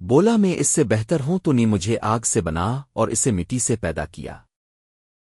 بولا میں اس سے بہتر ہوں تو نی مجھے آگ سے بنا اور اسے مٹی سے پیدا کیا۔